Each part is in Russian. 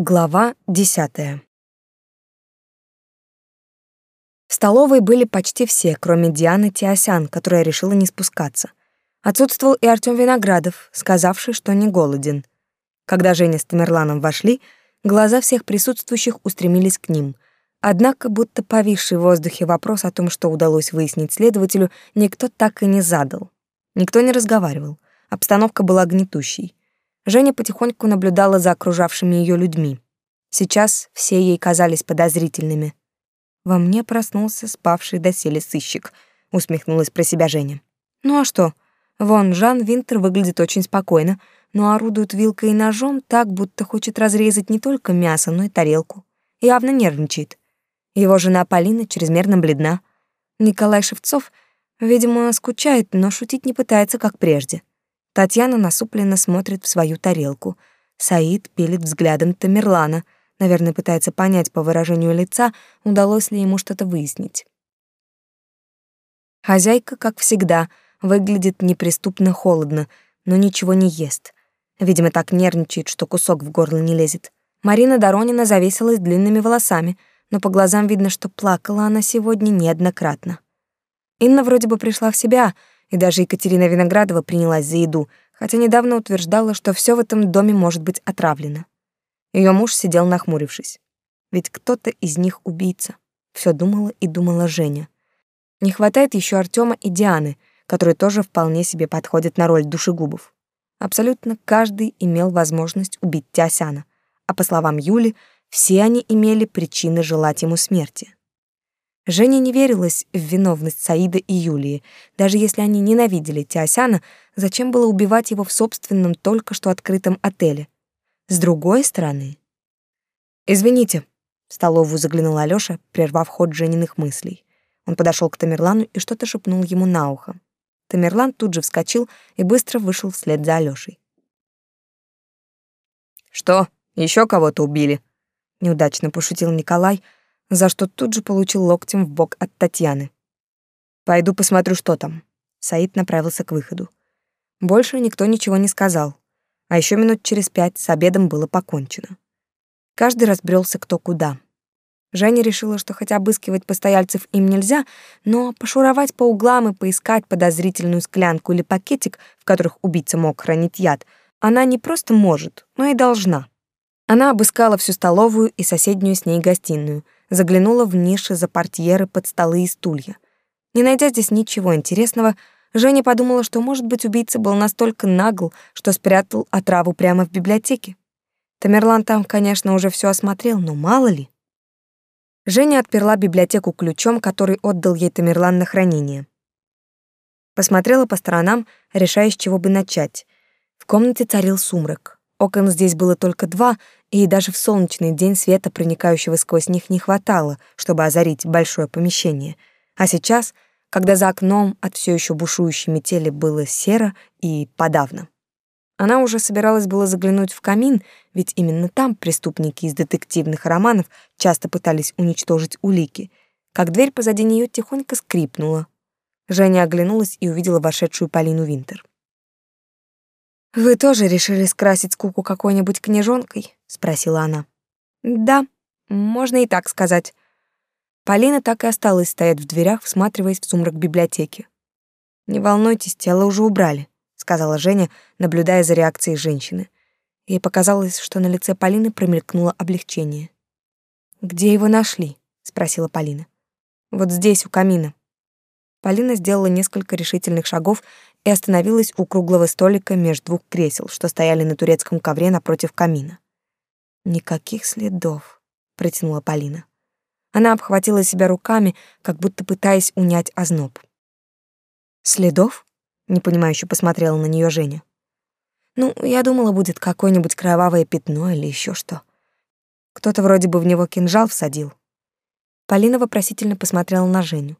Глава десятая. В столовой были почти все, кроме Дианы Тиосян, которая решила не спускаться. Отсутствовал и Артём Виноградов, сказавший, что не голоден. Когда Женя с Тамерланом вошли, глаза всех присутствующих устремились к ним. Однако, будто повисший в воздухе вопрос о том, что удалось выяснить следователю, никто так и не задал. Никто не разговаривал. Обстановка была гнетущей. Женя потихоньку наблюдала за окружавшими ее людьми. Сейчас все ей казались подозрительными. «Во мне проснулся спавший доселе сыщик», — усмехнулась про себя Женя. «Ну а что? Вон, Жан Винтер выглядит очень спокойно, но орудует вилкой и ножом так, будто хочет разрезать не только мясо, но и тарелку. Явно нервничает. Его жена Полина чрезмерно бледна. Николай Шевцов, видимо, скучает, но шутить не пытается, как прежде. Татьяна насупленно смотрит в свою тарелку. Саид пилит взглядом Тамерлана, наверное, пытается понять по выражению лица, удалось ли ему что-то выяснить. Хозяйка, как всегда, выглядит неприступно холодно, но ничего не ест. Видимо, так нервничает, что кусок в горло не лезет. Марина Доронина завесилась длинными волосами, но по глазам видно, что плакала она сегодня неоднократно. Инна вроде бы пришла в себя, и даже Екатерина Виноградова принялась за еду, хотя недавно утверждала, что все в этом доме может быть отравлено. Ее муж сидел нахмурившись. Ведь кто-то из них убийца. Все думала и думала Женя. Не хватает еще Артема и Дианы, которые тоже вполне себе подходят на роль душегубов. Абсолютно каждый имел возможность убить Тиосяна, а по словам Юли, все они имели причины желать ему смерти. Женя не верилась в виновность Саида и Юлии. Даже если они ненавидели Тиосяна, зачем было убивать его в собственном только что открытом отеле? С другой стороны... «Извините», — в столовую заглянул Алёша, прервав ход Жениных мыслей. Он подошел к Тамерлану и что-то шепнул ему на ухо. Тамерлан тут же вскочил и быстро вышел вслед за Алёшей. «Что, еще кого-то убили?» — неудачно пошутил Николай, за что тут же получил локтем в бок от Татьяны. «Пойду посмотрю, что там». Саид направился к выходу. Больше никто ничего не сказал, а еще минут через пять с обедом было покончено. Каждый разбрелся кто куда. Женя решила, что хотя обыскивать постояльцев им нельзя, но пошуровать по углам и поискать подозрительную склянку или пакетик, в которых убийца мог хранить яд, она не просто может, но и должна. Она обыскала всю столовую и соседнюю с ней гостиную, заглянула в ниши за портьеры под столы и стулья. Не найдя здесь ничего интересного, Женя подумала, что, может быть, убийца был настолько нагл, что спрятал отраву прямо в библиотеке. Тамерлан там, конечно, уже все осмотрел, но мало ли. Женя отперла библиотеку ключом, который отдал ей Тамерлан на хранение. Посмотрела по сторонам, решая, с чего бы начать. В комнате царил сумрак. Окон здесь было только два, и даже в солнечный день света, проникающего сквозь них, не хватало, чтобы озарить большое помещение. А сейчас, когда за окном от все еще бушующей метели было серо и подавно. Она уже собиралась было заглянуть в камин, ведь именно там преступники из детективных романов часто пытались уничтожить улики, как дверь позади нее тихонько скрипнула. Женя оглянулась и увидела вошедшую Полину Винтер. «Вы тоже решили скрасить скуку какой-нибудь книжонкой?» — спросила она. «Да, можно и так сказать». Полина так и осталась стоять в дверях, всматриваясь в сумрак библиотеки. «Не волнуйтесь, тело уже убрали сказала Женя, наблюдая за реакцией женщины. Ей показалось, что на лице Полины промелькнуло облегчение. «Где его нашли?» — спросила Полина. «Вот здесь, у камина». Полина сделала несколько решительных шагов и остановилась у круглого столика между двух кресел, что стояли на турецком ковре напротив камина. «Никаких следов», — протянула Полина. Она обхватила себя руками, как будто пытаясь унять озноб. «Следов?» непонимающе посмотрела на нее Женя. Ну, я думала, будет какое-нибудь кровавое пятно или еще что. Кто-то вроде бы в него кинжал всадил. Полина вопросительно посмотрела на Женю.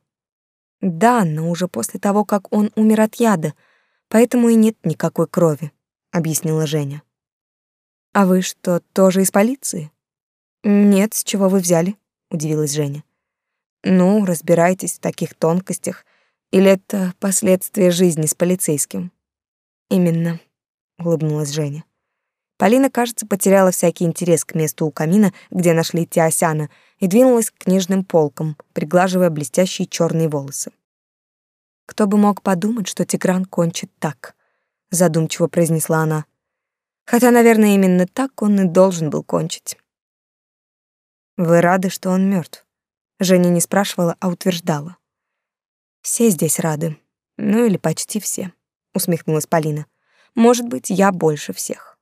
Да, но уже после того, как он умер от яда, поэтому и нет никакой крови, объяснила Женя. А вы что, тоже из полиции? Нет, с чего вы взяли? удивилась Женя. Ну, разбирайтесь в таких тонкостях, или это последствия жизни с полицейским? Именно, улыбнулась Женя. Полина, кажется, потеряла всякий интерес к месту у камина, где нашли Тиосяна, и двинулась к книжным полкам, приглаживая блестящие черные волосы. Кто бы мог подумать, что Тигран кончит так, задумчиво произнесла она. Хотя, наверное, именно так он и должен был кончить. Вы рады, что он мертв? Женя не спрашивала, а утверждала. Все здесь рады. Ну или почти все, усмехнулась Полина. Может быть, я больше всех.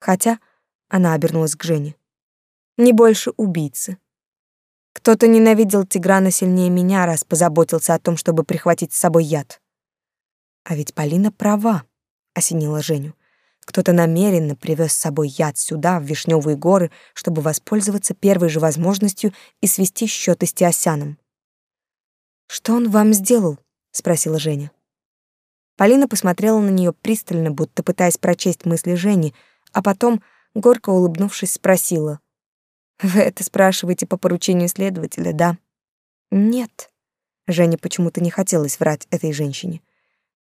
Хотя она обернулась к Жене. Не больше убийцы. Кто-то ненавидел Тиграна сильнее меня, раз позаботился о том, чтобы прихватить с собой яд. А ведь Полина права, осенила Женю. Кто-то намеренно привез с собой яд сюда, в Вишневые горы, чтобы воспользоваться первой же возможностью и свести счеты с Тиосяном. «Что он вам сделал?» — спросила Женя. Полина посмотрела на нее пристально, будто пытаясь прочесть мысли Жени, а потом, горько улыбнувшись, спросила. «Вы это спрашиваете по поручению следователя, да?» «Нет». Жене почему-то не хотелось врать этой женщине.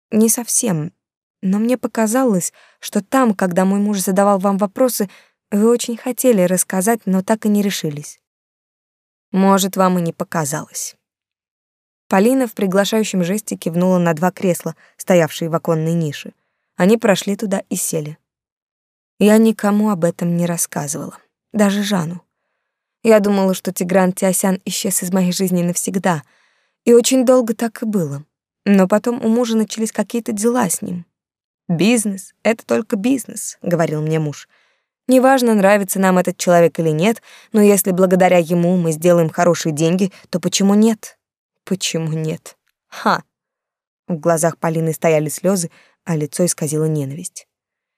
«Не совсем. Но мне показалось, что там, когда мой муж задавал вам вопросы, вы очень хотели рассказать, но так и не решились. Может, вам и не показалось». Полина в приглашающем жесте кивнула на два кресла, стоявшие в оконной нише. Они прошли туда и сели. Я никому об этом не рассказывала, даже Жану. Я думала, что Тигран Тиосян исчез из моей жизни навсегда, и очень долго так и было. Но потом у мужа начались какие-то дела с ним. «Бизнес — это только бизнес», — говорил мне муж. «Неважно, нравится нам этот человек или нет, но если благодаря ему мы сделаем хорошие деньги, то почему нет?» «Почему нет?» «Ха!» В глазах Полины стояли слезы, а лицо исказило ненависть.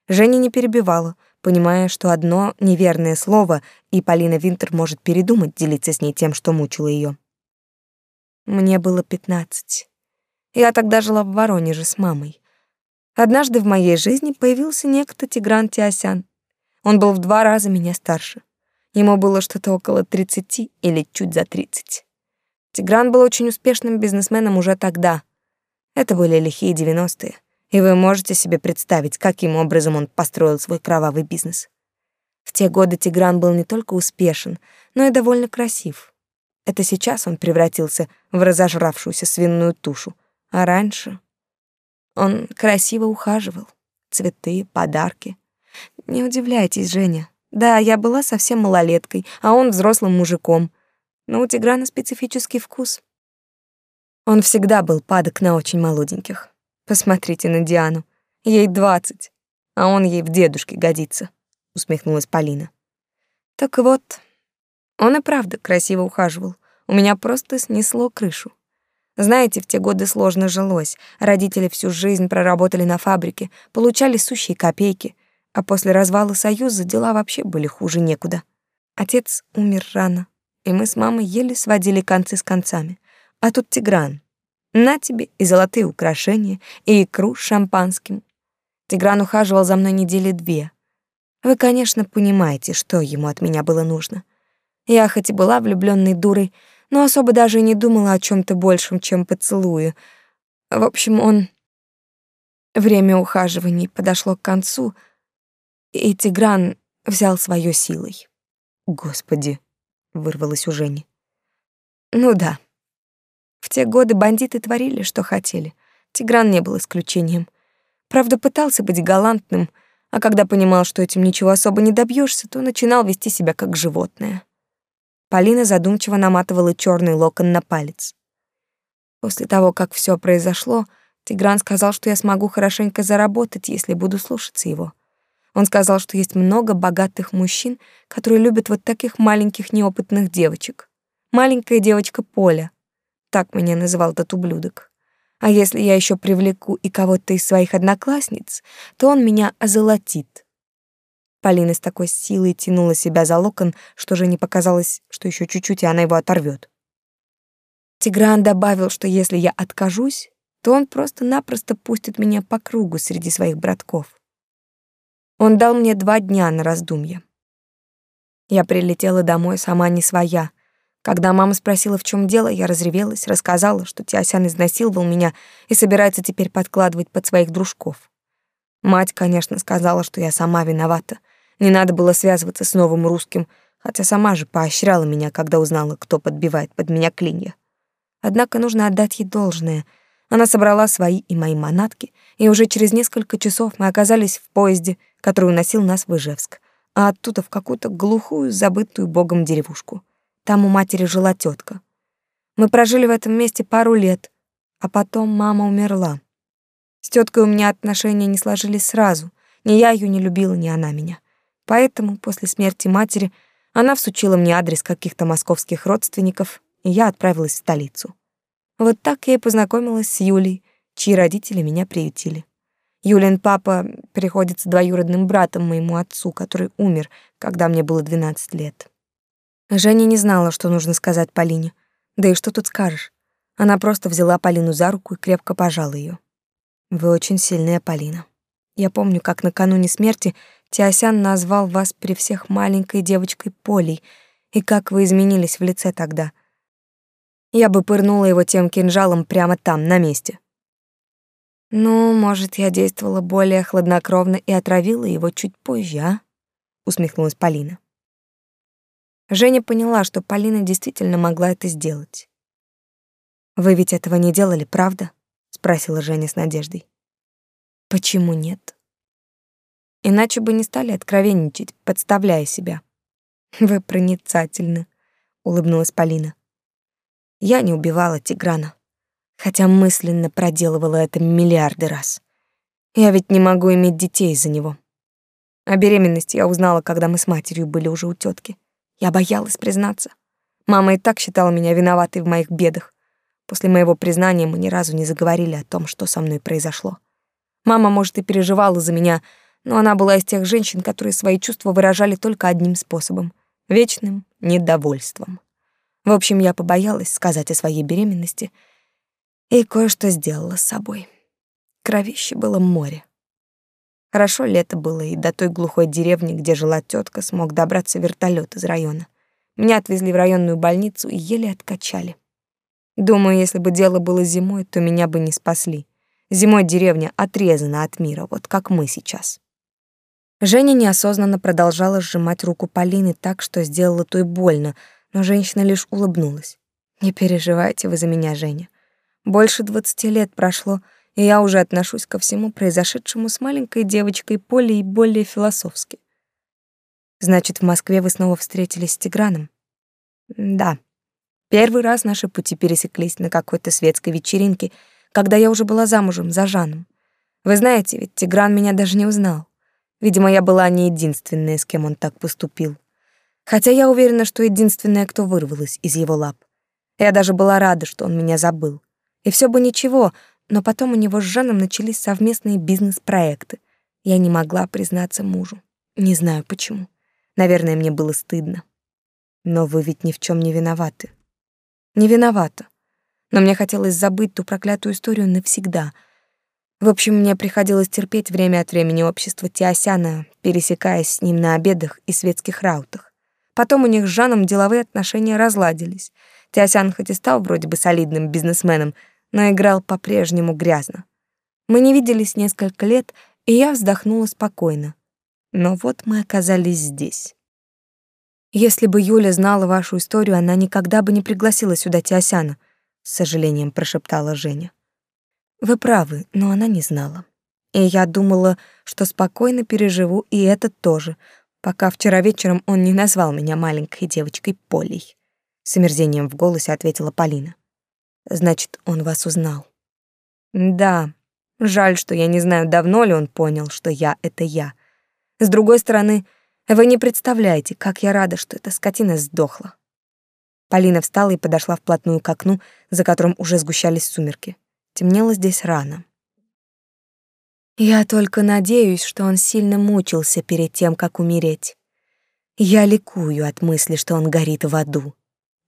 Женя не перебивала, понимая, что одно неверное слово, и Полина Винтер может передумать делиться с ней тем, что мучило ее. Мне было пятнадцать. Я тогда жила в Воронеже с мамой. Однажды в моей жизни появился некто Тигран Тиосян. Он был в два раза меня старше. Ему было что-то около тридцати или чуть за тридцать. Тигран был очень успешным бизнесменом уже тогда. Это были лихие девяностые. И вы можете себе представить, каким образом он построил свой кровавый бизнес. В те годы Тигран был не только успешен, но и довольно красив. Это сейчас он превратился в разожравшуюся свиную тушу, а раньше он красиво ухаживал. Цветы, подарки. Не удивляйтесь, Женя. Да, я была совсем малолеткой, а он взрослым мужиком. Но у Тиграна специфический вкус. Он всегда был падок на очень молоденьких. Посмотрите на Диану. Ей двадцать, а он ей в дедушке годится, усмехнулась Полина. Так вот, он и правда красиво ухаживал. У меня просто снесло крышу. Знаете, в те годы сложно жилось. Родители всю жизнь проработали на фабрике, получали сущие копейки, а после развала Союза дела вообще были хуже некуда. Отец умер рано, и мы с мамой еле сводили концы с концами. А тут Тигран, на тебе и золотые украшения, и икру с шампанским. Тигран ухаживал за мной недели две. Вы, конечно, понимаете, что ему от меня было нужно. Я хоть и была влюбленной дурой, но особо даже и не думала о чем то большем, чем поцелуе. В общем, он... Время ухаживаний подошло к концу, и Тигран взял свое силой. «Господи!» — вырвалось у Жени. «Ну да, в те годы бандиты творили, что хотели. Тигран не был исключением. Правда, пытался быть галантным, а когда понимал, что этим ничего особо не добьешься, то начинал вести себя как животное. Полина задумчиво наматывала черный локон на палец. После того, как все произошло, Тигран сказал, что я смогу хорошенько заработать, если буду слушаться его. Он сказал, что есть много богатых мужчин, которые любят вот таких маленьких неопытных девочек. Маленькая девочка Поля, так меня называл тот ублюдок. А если я еще привлеку и кого-то из своих одноклассниц, то он меня озолотит. Полина с такой силой тянула себя за локон, что же не показалось, что еще чуть-чуть, и она его оторвет. Тигран добавил, что если я откажусь, то он просто-напросто пустит меня по кругу среди своих братков. Он дал мне два дня на раздумье. Я прилетела домой сама не своя, когда мама спросила, в чем дело, я разревелась, рассказала, что Тиосян изнасиловал меня и собирается теперь подкладывать под своих дружков. Мать, конечно, сказала, что я сама виновата, Не надо было связываться с новым русским, хотя сама же поощряла меня, когда узнала, кто подбивает под меня клинья. Однако нужно отдать ей должное. Она собрала свои и мои манатки, и уже через несколько часов мы оказались в поезде, который уносил нас в Ижевск, а оттуда в какую-то глухую, забытую богом деревушку. Там у матери жила тетка. Мы прожили в этом месте пару лет, а потом мама умерла. С теткой у меня отношения не сложились сразу. Ни я ее не любила, ни она меня. Поэтому после смерти матери она всучила мне адрес каких-то московских родственников, и я отправилась в столицу. Вот так я и познакомилась с Юлей, чьи родители меня приютили. Юлин папа приходится двоюродным братом моему отцу, который умер, когда мне было 12 лет. Женя не знала, что нужно сказать Полине. Да и что тут скажешь? Она просто взяла Полину за руку и крепко пожала ее. Вы очень сильная, Полина. Я помню, как накануне смерти Тиосян назвал вас при всех маленькой девочкой Полей, и как вы изменились в лице тогда. Я бы пырнула его тем кинжалом прямо там, на месте. Ну, может, я действовала более хладнокровно и отравила его чуть позже, а? Усмехнулась Полина. Женя поняла, что Полина действительно могла это сделать. Вы ведь этого не делали, правда? спросила Женя с надеждой. Почему нет? Иначе бы не стали откровенничать, подставляя себя. Вы проницательны, улыбнулась Полина. Я не убивала Тиграна, хотя мысленно проделывала это миллиарды раз. Я ведь не могу иметь детей из-за него. О беременности я узнала, когда мы с матерью были уже у тетки. Я боялась признаться. Мама и так считала меня виноватой в моих бедах. После моего признания мы ни разу не заговорили о том, что со мной произошло. Мама, может, и переживала за меня, но она была из тех женщин, которые свои чувства выражали только одним способом — вечным недовольством. В общем, я побоялась сказать о своей беременности и кое-что сделала с собой. Кровище было море. Хорошо лето было, и до той глухой деревни, где жила тетка, смог добраться вертолет из района. Меня отвезли в районную больницу и еле откачали. Думаю, если бы дело было зимой, то меня бы не спасли. Зимой деревня отрезана от мира, вот как мы сейчас. Женя неосознанно продолжала сжимать руку Полины так, что сделала той больно, но женщина лишь улыбнулась. «Не переживайте вы за меня, Женя. Больше двадцати лет прошло, и я уже отношусь ко всему произошедшему с маленькой девочкой Полей более философски. Значит, в Москве вы снова встретились с Тиграном? Да. Первый раз наши пути пересеклись на какой-то светской вечеринке, когда я уже была замужем за Жаном. Вы знаете, ведь Тигран меня даже не узнал. Видимо, я была не единственная, с кем он так поступил. Хотя я уверена, что единственная, кто вырвалась из его лап. Я даже была рада, что он меня забыл. И все бы ничего, но потом у него с Жаном начались совместные бизнес-проекты. Я не могла признаться мужу. Не знаю почему. Наверное, мне было стыдно. Но вы ведь ни в чем не виноваты. Не виновата. Но мне хотелось забыть ту проклятую историю навсегда. В общем, мне приходилось терпеть время от времени общество Тиосяна, пересекаясь с ним на обедах и светских раутах. Потом у них с Жаном деловые отношения разладились. Тиосян хоть и стал вроде бы солидным бизнесменом, но играл по-прежнему грязно. Мы не виделись несколько лет, и я вздохнула спокойно. Но вот мы оказались здесь. Если бы Юля знала вашу историю, она никогда бы не пригласила сюда Тиосяна, с сожалением прошептала Женя. Вы правы, но она не знала. И я думала, что спокойно переживу и это тоже, пока вчера вечером он не назвал меня маленькой девочкой Полей. С омерзением в голосе ответила Полина. Значит, он вас узнал. Да, жаль, что я не знаю, давно ли он понял, что я — это я. С другой стороны, вы не представляете, как я рада, что эта скотина сдохла. Полина встала и подошла вплотную к окну, за которым уже сгущались сумерки. Темнело здесь рано. Я только надеюсь, что он сильно мучился перед тем, как умереть. Я ликую от мысли, что он горит в аду.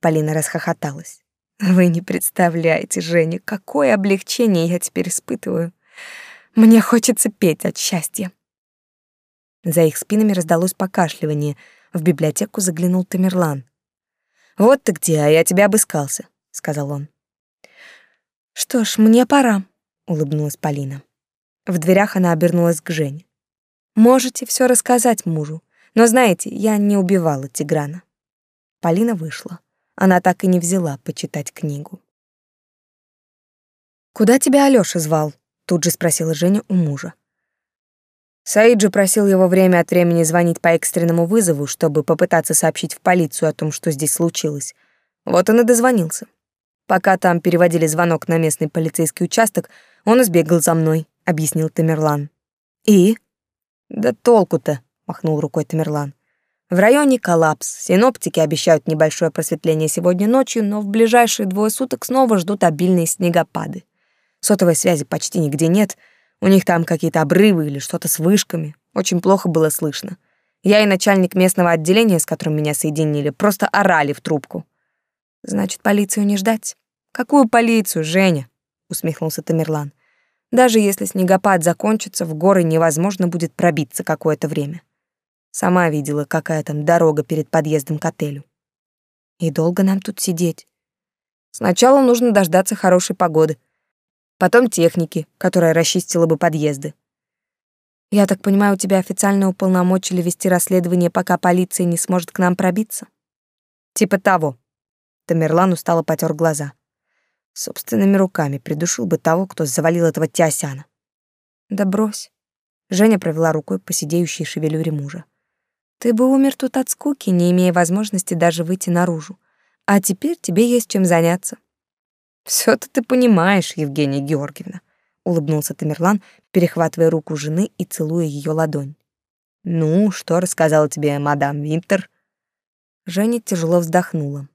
Полина расхохоталась. Вы не представляете, Женя, какое облегчение я теперь испытываю. Мне хочется петь от счастья. За их спинами раздалось покашливание. В библиотеку заглянул Тамерлан. «Вот ты где, а я тебя обыскался», — сказал он. «Что ж, мне пора», — улыбнулась Полина. В дверях она обернулась к Жене. «Можете все рассказать мужу. Но знаете, я не убивала Тиграна. Полина вышла. Она так и не взяла почитать книгу. «Куда тебя Алёша звал?» — тут же спросила Женя у мужа. Саиджи просил его время от времени звонить по экстренному вызову, чтобы попытаться сообщить в полицию о том, что здесь случилось. Вот он и дозвонился. Пока там переводили звонок на местный полицейский участок, он избегал за мной, объяснил Тамерлан. И? Да толку-то, махнул рукой Тамерлан. В районе коллапс. Синоптики обещают небольшое просветление сегодня ночью, но в ближайшие двое суток снова ждут обильные снегопады. Сотовой связи почти нигде нет. У них там какие-то обрывы или что-то с вышками. Очень плохо было слышно. Я и начальник местного отделения, с которым меня соединили, просто орали в трубку. Значит, полицию не ждать. Какую полицию, Женя? усмехнулся Тамерлан. Даже если снегопад закончится, в горы невозможно будет пробиться какое-то время. Сама видела, какая там дорога перед подъездом к отелю. И долго нам тут сидеть? Сначала нужно дождаться хорошей погоды, потом техники, которая расчистила бы подъезды. Я так понимаю, тебя официально уполномочили вести расследование, пока полиция не сможет к нам пробиться? Типа того. Тамерлан устало потер глаза. Собственными руками придушил бы того, кто завалил этого Тиосяна. Да брось. Женя провела рукой по сидеющей шевелюре мужа. Ты бы умер тут от скуки, не имея возможности даже выйти наружу. А теперь тебе есть чем заняться. все то ты понимаешь, Евгения Георгиевна, улыбнулся Тамерлан, перехватывая руку жены и целуя ее ладонь. Ну, что рассказала тебе мадам Винтер? Женя тяжело вздохнула.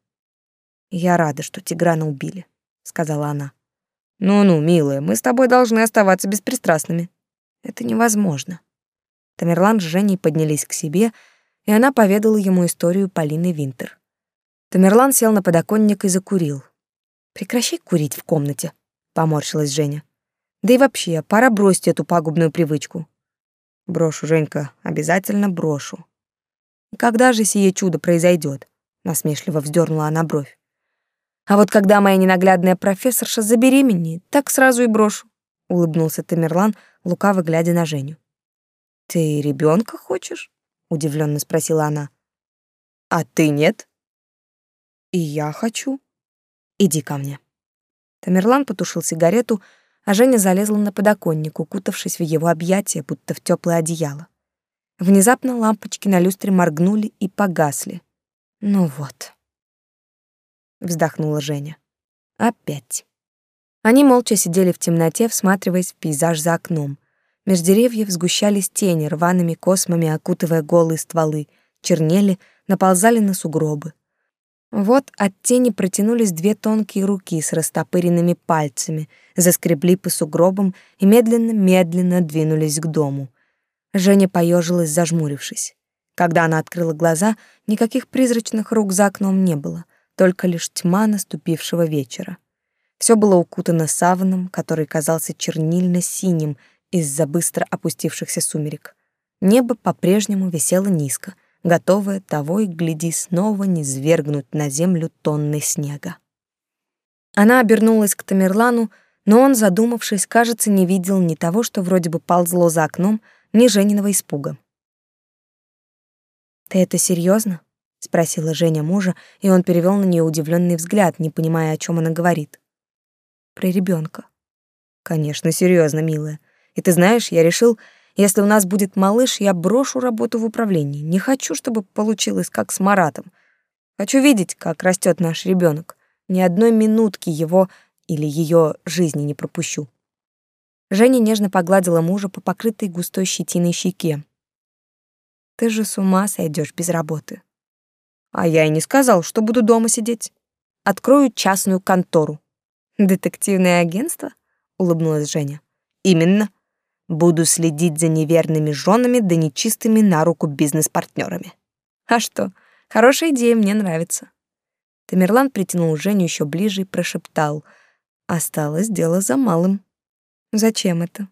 Я рада, что Тиграна убили, сказала она. Ну-ну, милая, мы с тобой должны оставаться беспристрастными. Это невозможно. Тамерлан с Женей поднялись к себе, и она поведала ему историю Полины Винтер. Тамерлан сел на подоконник и закурил. «Прекращай курить в комнате», — поморщилась Женя. «Да и вообще, пора бросить эту пагубную привычку». «Брошу, Женька, обязательно брошу». «Когда же сие чудо произойдет? насмешливо вздернула она бровь. «А вот когда моя ненаглядная профессорша забеременеет, так сразу и брошу», — улыбнулся Тамерлан, лукаво глядя на Женю. Ты ребенка хочешь? удивленно спросила она. А ты нет? И я хочу. Иди ко мне. Тамерлан потушил сигарету, а Женя залезла на подоконник, укутавшись в его объятия, будто в теплое одеяло. Внезапно лампочки на люстре моргнули и погасли. Ну вот. Вздохнула Женя. Опять. Они молча сидели в темноте, всматриваясь в пейзаж за окном. Меж деревьев сгущались тени, рваными космами окутывая голые стволы, чернели, наползали на сугробы. Вот от тени протянулись две тонкие руки с растопыренными пальцами, заскребли по сугробам и медленно-медленно двинулись к дому. Женя поежилась, зажмурившись. Когда она открыла глаза, никаких призрачных рук за окном не было, только лишь тьма наступившего вечера. Все было укутано саваном, который казался чернильно-синим, из-за быстро опустившихся сумерек. Небо по-прежнему висело низко, готовое того и гляди снова не свергнуть на землю тонны снега. Она обернулась к Тамерлану, но он, задумавшись, кажется, не видел ни того, что вроде бы ползло за окном, ни Жениного испуга. «Ты это серьезно? Спросила Женя мужа, и он перевел на нее удивленный взгляд, не понимая, о чем она говорит. «Про ребенка. «Конечно, серьезно, милая. И ты знаешь, я решил, если у нас будет малыш, я брошу работу в управлении. Не хочу, чтобы получилось как с Маратом. Хочу видеть, как растет наш ребенок. Ни одной минутки его или ее жизни не пропущу. Женя нежно погладила мужа по покрытой густой щетиной щеке. Ты же с ума сойдешь без работы. А я и не сказал, что буду дома сидеть. Открою частную контору. Детективное агентство? улыбнулась Женя. Именно. Буду следить за неверными женами да нечистыми на руку бизнес-партнерами. А что, хорошая идея, мне нравится. Тамерлан притянул Женю еще ближе и прошептал. Осталось дело за малым. Зачем это?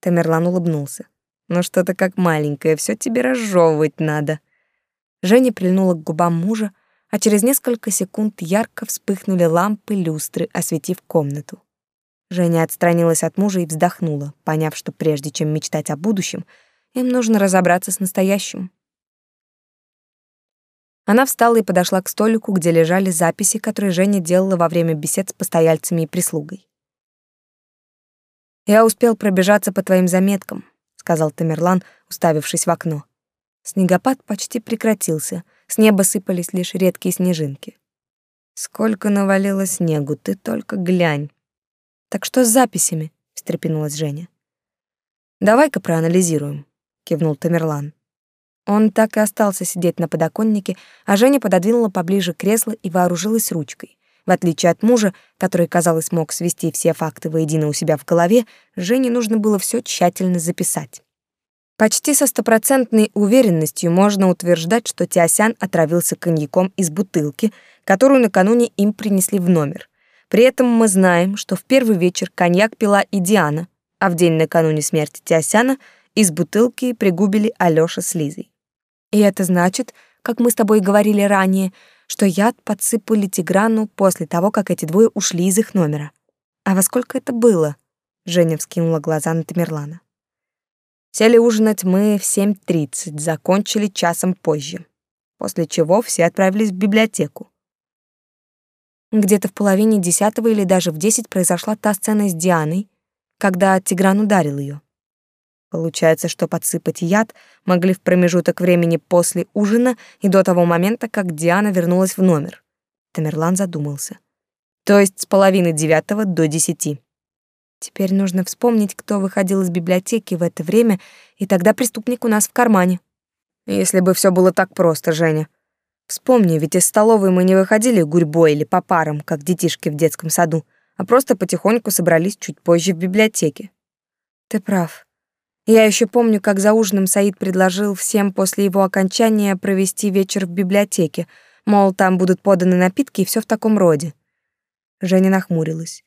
Тамерлан улыбнулся. Ну что-то как маленькое, все тебе разжевывать надо. Женя прильнула к губам мужа, а через несколько секунд ярко вспыхнули лампы люстры, осветив комнату. Женя отстранилась от мужа и вздохнула, поняв, что прежде чем мечтать о будущем, им нужно разобраться с настоящим. Она встала и подошла к столику, где лежали записи, которые Женя делала во время бесед с постояльцами и прислугой. «Я успел пробежаться по твоим заметкам», — сказал Тамерлан, уставившись в окно. Снегопад почти прекратился, с неба сыпались лишь редкие снежинки. «Сколько навалило снегу, ты только глянь!» «Так что с записями?» — встрепенулась Женя. «Давай-ка проанализируем», — кивнул Тамерлан. Он так и остался сидеть на подоконнике, а Женя пододвинула поближе кресло и вооружилась ручкой. В отличие от мужа, который, казалось, мог свести все факты воедино у себя в голове, Жене нужно было все тщательно записать. Почти со стопроцентной уверенностью можно утверждать, что Тиосян отравился коньяком из бутылки, которую накануне им принесли в номер. При этом мы знаем, что в первый вечер коньяк пила и Диана, а в день накануне смерти Тиосяна из бутылки пригубили Алёша с Лизой. И это значит, как мы с тобой говорили ранее, что яд подсыпали Тиграну после того, как эти двое ушли из их номера. А во сколько это было? Женя вскинула глаза на Тамерлана. Сели ужинать мы в 7.30, закончили часом позже, после чего все отправились в библиотеку. Где-то в половине десятого или даже в десять произошла та сцена с Дианой, когда Тигран ударил ее. Получается, что подсыпать яд могли в промежуток времени после ужина и до того момента, как Диана вернулась в номер. Тамерлан задумался. То есть с половины девятого до десяти. Теперь нужно вспомнить, кто выходил из библиотеки в это время, и тогда преступник у нас в кармане. Если бы все было так просто, Женя. Вспомни, ведь из столовой мы не выходили гурьбой или по парам, как детишки в детском саду, а просто потихоньку собрались чуть позже в библиотеке. Ты прав. Я еще помню, как за ужином Саид предложил всем после его окончания провести вечер в библиотеке, мол, там будут поданы напитки и все в таком роде. Женя нахмурилась.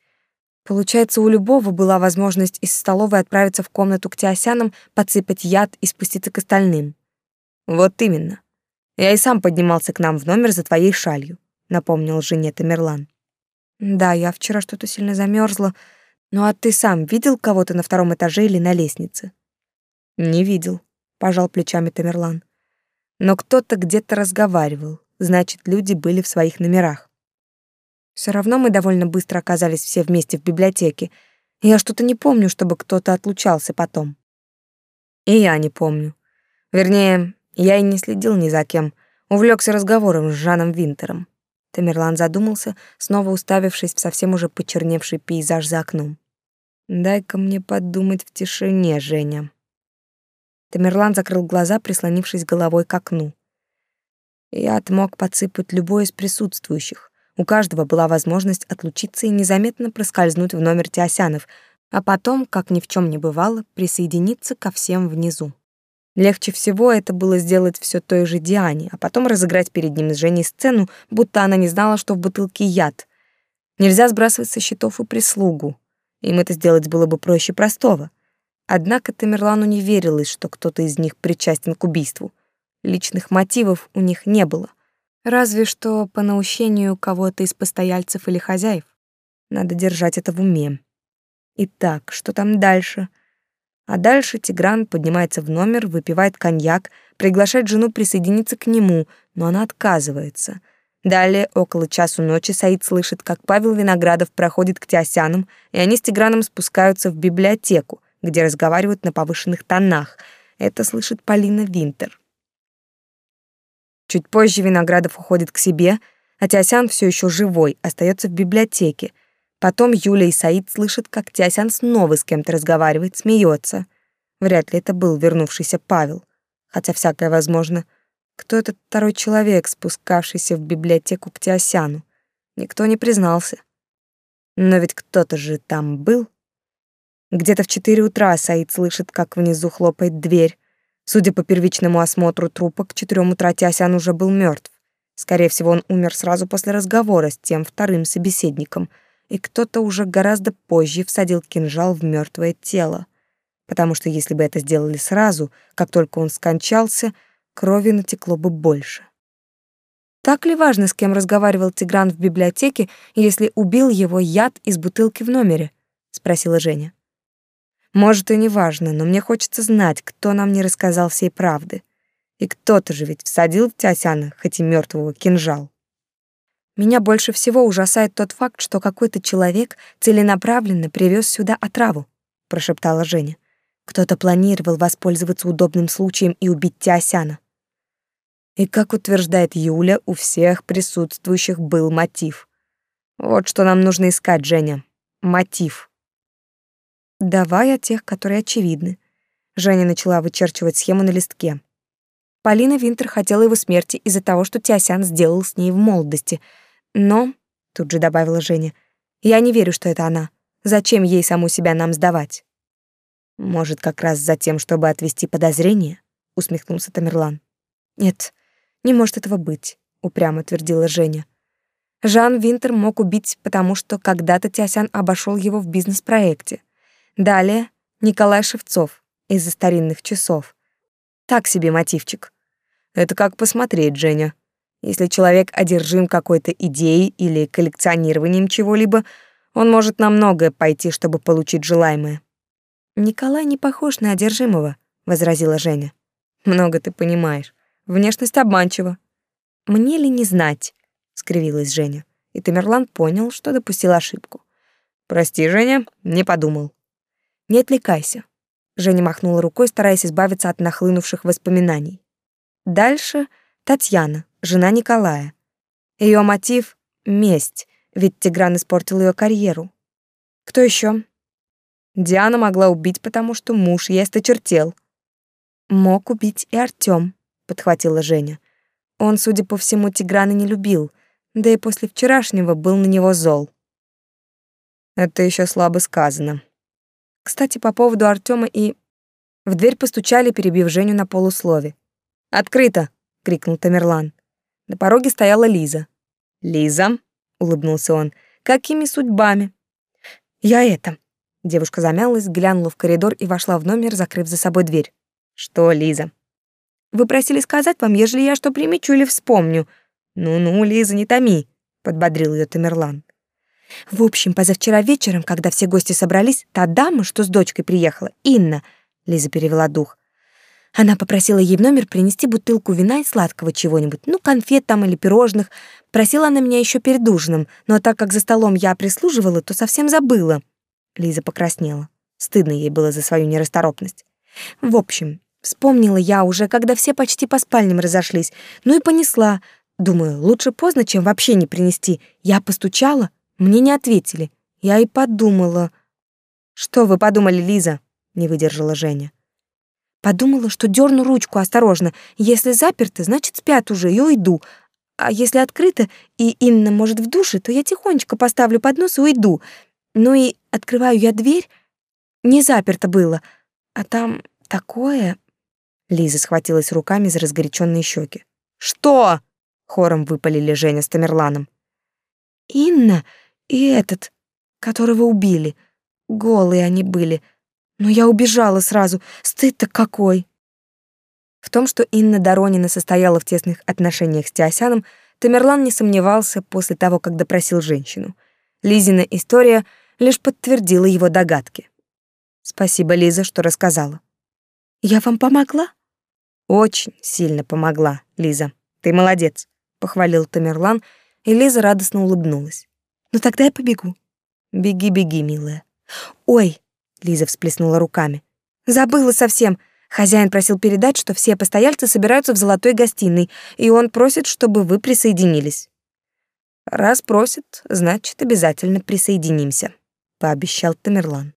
Получается, у любого была возможность из столовой отправиться в комнату к Теосянам, подсыпать яд и спуститься к остальным. Вот именно. Я и сам поднимался к нам в номер за твоей шалью, напомнил жене Тамерлан. Да, я вчера что-то сильно замерзла. Ну а ты сам видел кого-то на втором этаже или на лестнице? Не видел, пожал плечами Тамерлан. Но кто-то где-то разговаривал, значит, люди были в своих номерах. Все равно мы довольно быстро оказались все вместе в библиотеке. Я что-то не помню, чтобы кто-то отлучался потом. И я не помню. Вернее, я и не следил ни за кем, увлекся разговором с Жаном Винтером. Тамерлан задумался, снова уставившись в совсем уже почерневший пейзаж за окном. «Дай-ка мне подумать в тишине, Женя», Тамерлан закрыл глаза, прислонившись головой к окну. Яд мог подсыпать любой из присутствующих. У каждого была возможность отлучиться и незаметно проскользнуть в номер Теосянов, а потом, как ни в чем не бывало, присоединиться ко всем внизу. Легче всего это было сделать все той же Диане, а потом разыграть перед ним с Женей сцену, будто она не знала, что в бутылке яд. Нельзя сбрасывать со счетов и прислугу. Им это сделать было бы проще простого. Однако Тамерлану не верилось, что кто-то из них причастен к убийству. Личных мотивов у них не было. Разве что по наущению кого-то из постояльцев или хозяев. Надо держать это в уме. Итак, что там дальше? А дальше Тигран поднимается в номер, выпивает коньяк, приглашает жену присоединиться к нему, но она отказывается. Далее, около часу ночи, Саид слышит, как Павел Виноградов проходит к Теосянам, и они с Тиграном спускаются в библиотеку, где разговаривают на повышенных тонах. Это слышит Полина Винтер. Чуть позже Виноградов уходит к себе, а Тясян все еще живой, остается в библиотеке. Потом Юля и Саид слышат, как Тясян снова с кем-то разговаривает, смеется. Вряд ли это был вернувшийся Павел. Хотя всякое возможно. Кто этот второй человек, спускавшийся в библиотеку к Тиосяну? Никто не признался. Но ведь кто-то же там был. Где-то в четыре утра Саид слышит, как внизу хлопает дверь. Судя по первичному осмотру трупа, к четырем утра Тясян уже был мертв. Скорее всего, он умер сразу после разговора с тем вторым собеседником, и кто-то уже гораздо позже всадил кинжал в мертвое тело. Потому что если бы это сделали сразу, как только он скончался, крови натекло бы больше. Так ли важно, с кем разговаривал Тигран в библиотеке, если убил его яд из бутылки в номере? спросила Женя. Может, и не важно, но мне хочется знать, кто нам не рассказал всей правды. И кто-то же ведь всадил в Тясяна, хоть и мертвого, кинжал. Меня больше всего ужасает тот факт, что какой-то человек целенаправленно привез сюда отраву, прошептала Женя. Кто-то планировал воспользоваться удобным случаем и убить Тиосяна. И как утверждает Юля, у всех присутствующих был мотив. Вот что нам нужно искать, Женя. Мотив. Давай о тех, которые очевидны. Женя начала вычерчивать схему на листке. Полина Винтер хотела его смерти из-за того, что Тиосян сделал с ней в молодости. Но, тут же добавила Женя, я не верю, что это она. Зачем ей саму себя нам сдавать? Может, как раз за тем, чтобы отвести подозрение? усмехнулся Тамерлан. Нет, не может этого быть, упрямо твердила Женя. Жан Винтер мог убить, потому что когда-то Тясян обошел его в бизнес-проекте. Далее Николай Шевцов из-за старинных часов. Так себе мотивчик. Это как посмотреть, Женя. Если человек одержим какой-то идеей или коллекционированием чего-либо, он может на многое пойти, чтобы получить желаемое. Николай не похож на одержимого, возразила Женя. Много ты понимаешь. Внешность обманчива. Мне ли не знать? скривилась Женя. И Тамерлан понял, что допустил ошибку. Прости, Женя, не подумал. Не отвлекайся. Женя махнула рукой, стараясь избавиться от нахлынувших воспоминаний. Дальше Татьяна, жена Николая. Ее мотив — месть, ведь Тигран испортил ее карьеру. Кто еще? Диана могла убить, потому что муж ей осточертел. Мог убить и Артём, подхватила Женя. Он, судя по всему, Тиграна не любил, да и после вчерашнего был на него зол. Это еще слабо сказано. Кстати, по поводу Артёма и... В дверь постучали, перебив Женю на полуслове. «Открыто!» — крикнул Тамерлан. На пороге стояла Лиза. «Лиза?» — улыбнулся он. «Какими судьбами?» «Я это...» Девушка замялась, глянула в коридор и вошла в номер, закрыв за собой дверь. «Что, Лиза?» «Вы просили сказать вам, ежели я что примечу или вспомню». «Ну-ну, Лиза, не томи», — подбодрил ее Тамерлан. В общем, позавчера вечером, когда все гости собрались, та дама, что с дочкой приехала, Инна, Лиза перевела дух, она попросила ей в номер принести бутылку вина и сладкого чего-нибудь, ну, конфет там или пирожных. Просила она меня еще перед ужином, но так как за столом я прислуживала, то совсем забыла. Лиза покраснела. Стыдно ей было за свою нерасторопность. В общем, вспомнила я уже, когда все почти по спальням разошлись. Ну и понесла. Думаю, лучше поздно, чем вообще не принести. Я постучала, мне не ответили. Я и подумала... Что вы подумали, Лиза? Не выдержала Женя. Подумала, что дерну ручку осторожно. Если заперто, значит, спят уже, и уйду. А если открыто, и Инна может в душе, то я тихонечко поставлю поднос и уйду. Ну и открываю я дверь. Не заперто было. А там такое... Лиза схватилась руками за разгоряченные щеки. «Что?» — хором выпалили Женя с Тамерланом. «Инна и этот, которого убили. Голые они были. Но я убежала сразу. Стыд-то какой. В том, что Инна Доронина состояла в тесных отношениях с Теосяном, Тамерлан не сомневался после того, как допросил женщину. Лизина история лишь подтвердила его догадки. Спасибо, Лиза, что рассказала. Я вам помогла? Очень сильно помогла, Лиза. Ты молодец, похвалил Тамерлан, и Лиза радостно улыбнулась. Ну тогда я побегу. Беги, беги, милая. Ой, Лиза всплеснула руками. Забыла совсем. Хозяин просил передать, что все постояльцы собираются в золотой гостиной, и он просит, чтобы вы присоединились. Раз просит, значит, обязательно присоединимся, пообещал Тамерлан.